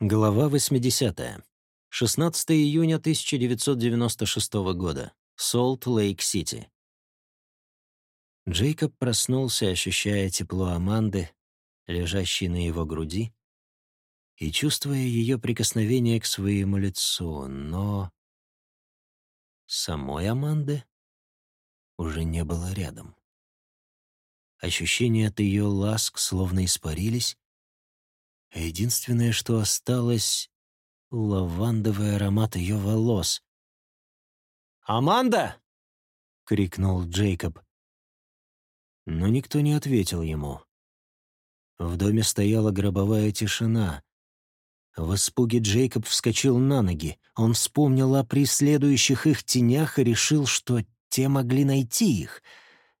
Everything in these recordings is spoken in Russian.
Глава 80. 16 июня 1996 года. Солт-Лейк-Сити. Джейкоб проснулся, ощущая тепло Аманды, лежащей на его груди, и чувствуя ее прикосновение к своему лицу, но самой Аманды уже не было рядом. Ощущения от ее ласк словно испарились, а единственное, что осталось — лавандовый аромат ее волос. «Аманда!» — крикнул Джейкоб. Но никто не ответил ему. В доме стояла гробовая тишина. В испуге Джейкоб вскочил на ноги. Он вспомнил о преследующих их тенях и решил, что те могли найти их.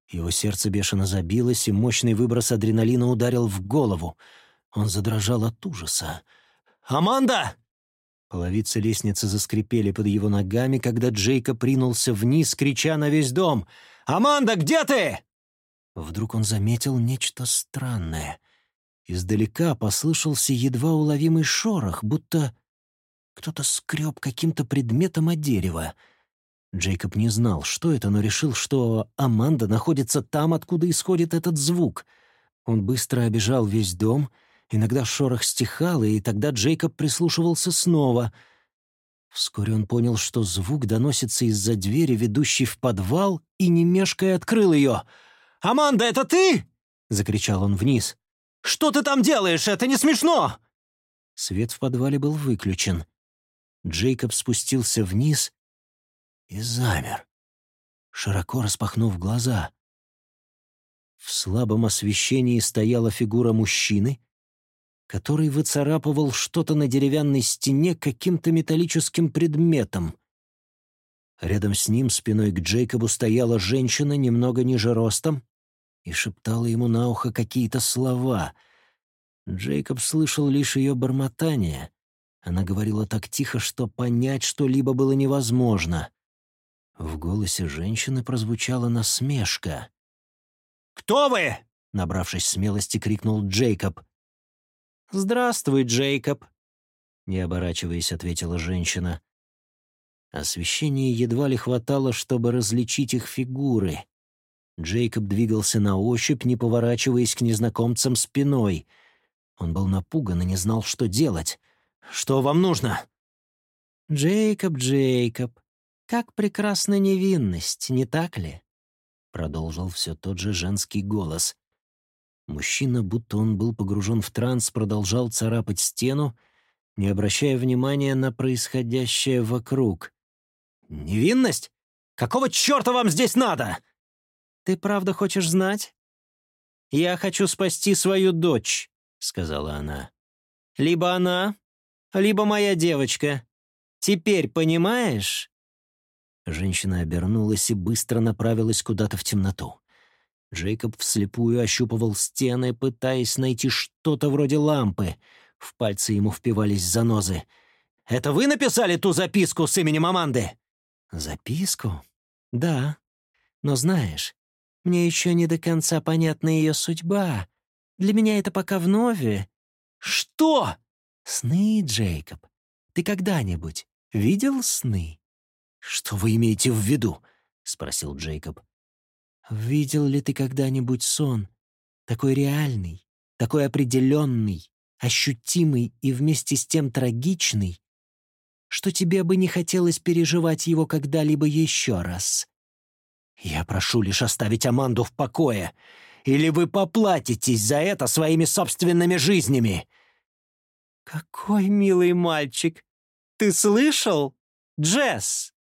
Его сердце бешено забилось, и мощный выброс адреналина ударил в голову — он задрожал от ужаса. «Аманда!» Половицы лестницы заскрипели под его ногами, когда Джейка принулся вниз, крича на весь дом. «Аманда, где ты?» Вдруг он заметил нечто странное. Издалека послышался едва уловимый шорох, будто кто-то скреб каким-то предметом от дерева. Джейкоб не знал, что это, но решил, что Аманда находится там, откуда исходит этот звук. Он быстро обежал весь дом — Иногда шорох стихал, и тогда Джейкоб прислушивался снова. Вскоре он понял, что звук доносится из-за двери, ведущей в подвал, и не открыл ее. «Аманда, это ты?» — закричал он вниз. «Что ты там делаешь? Это не смешно!» Свет в подвале был выключен. Джейкоб спустился вниз и замер, широко распахнув глаза. В слабом освещении стояла фигура мужчины, который выцарапывал что-то на деревянной стене каким-то металлическим предметом. Рядом с ним спиной к Джейкобу стояла женщина немного ниже ростом и шептала ему на ухо какие-то слова. Джейкоб слышал лишь ее бормотание. Она говорила так тихо, что понять что-либо было невозможно. В голосе женщины прозвучала насмешка. «Кто вы?» — набравшись смелости, крикнул Джейкоб. «Здравствуй, Джейкоб», — не оборачиваясь, ответила женщина. Освещения едва ли хватало, чтобы различить их фигуры. Джейкоб двигался на ощупь, не поворачиваясь к незнакомцам спиной. Он был напуган и не знал, что делать. «Что вам нужно?» «Джейкоб, Джейкоб, как прекрасна невинность, не так ли?» Продолжил все тот же женский голос. Мужчина, будто он был погружен в транс, продолжал царапать стену, не обращая внимания на происходящее вокруг. «Невинность? Какого черта вам здесь надо?» «Ты правда хочешь знать?» «Я хочу спасти свою дочь», — сказала она. «Либо она, либо моя девочка. Теперь понимаешь?» Женщина обернулась и быстро направилась куда-то в темноту. Джейкоб вслепую ощупывал стены, пытаясь найти что-то вроде лампы. В пальцы ему впивались занозы. «Это вы написали ту записку с именем Аманды?» «Записку? Да. Но знаешь, мне еще не до конца понятна ее судьба. Для меня это пока вновь...» «Что?» «Сны, Джейкоб. Ты когда-нибудь видел сны?» «Что вы имеете в виду?» — спросил Джейкоб. Видел ли ты когда-нибудь сон, такой реальный, такой определенный, ощутимый и вместе с тем трагичный, что тебе бы не хотелось переживать его когда-либо еще раз? Я прошу лишь оставить Аманду в покое, или вы поплатитесь за это своими собственными жизнями. Какой милый мальчик! Ты слышал, Джесс?